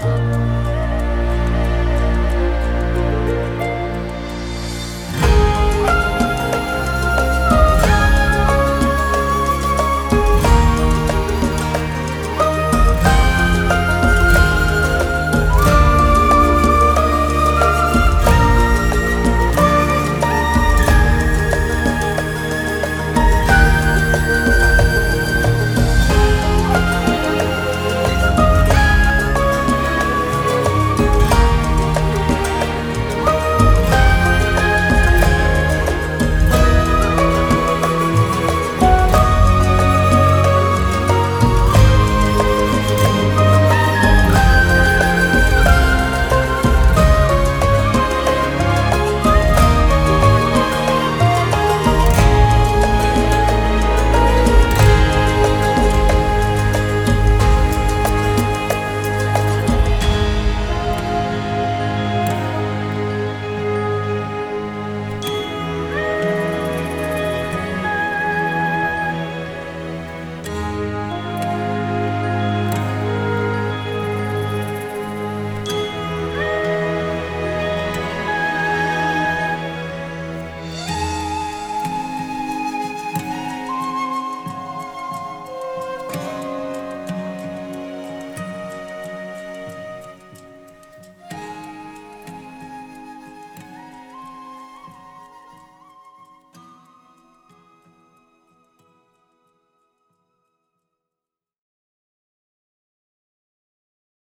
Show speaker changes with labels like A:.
A: Bye.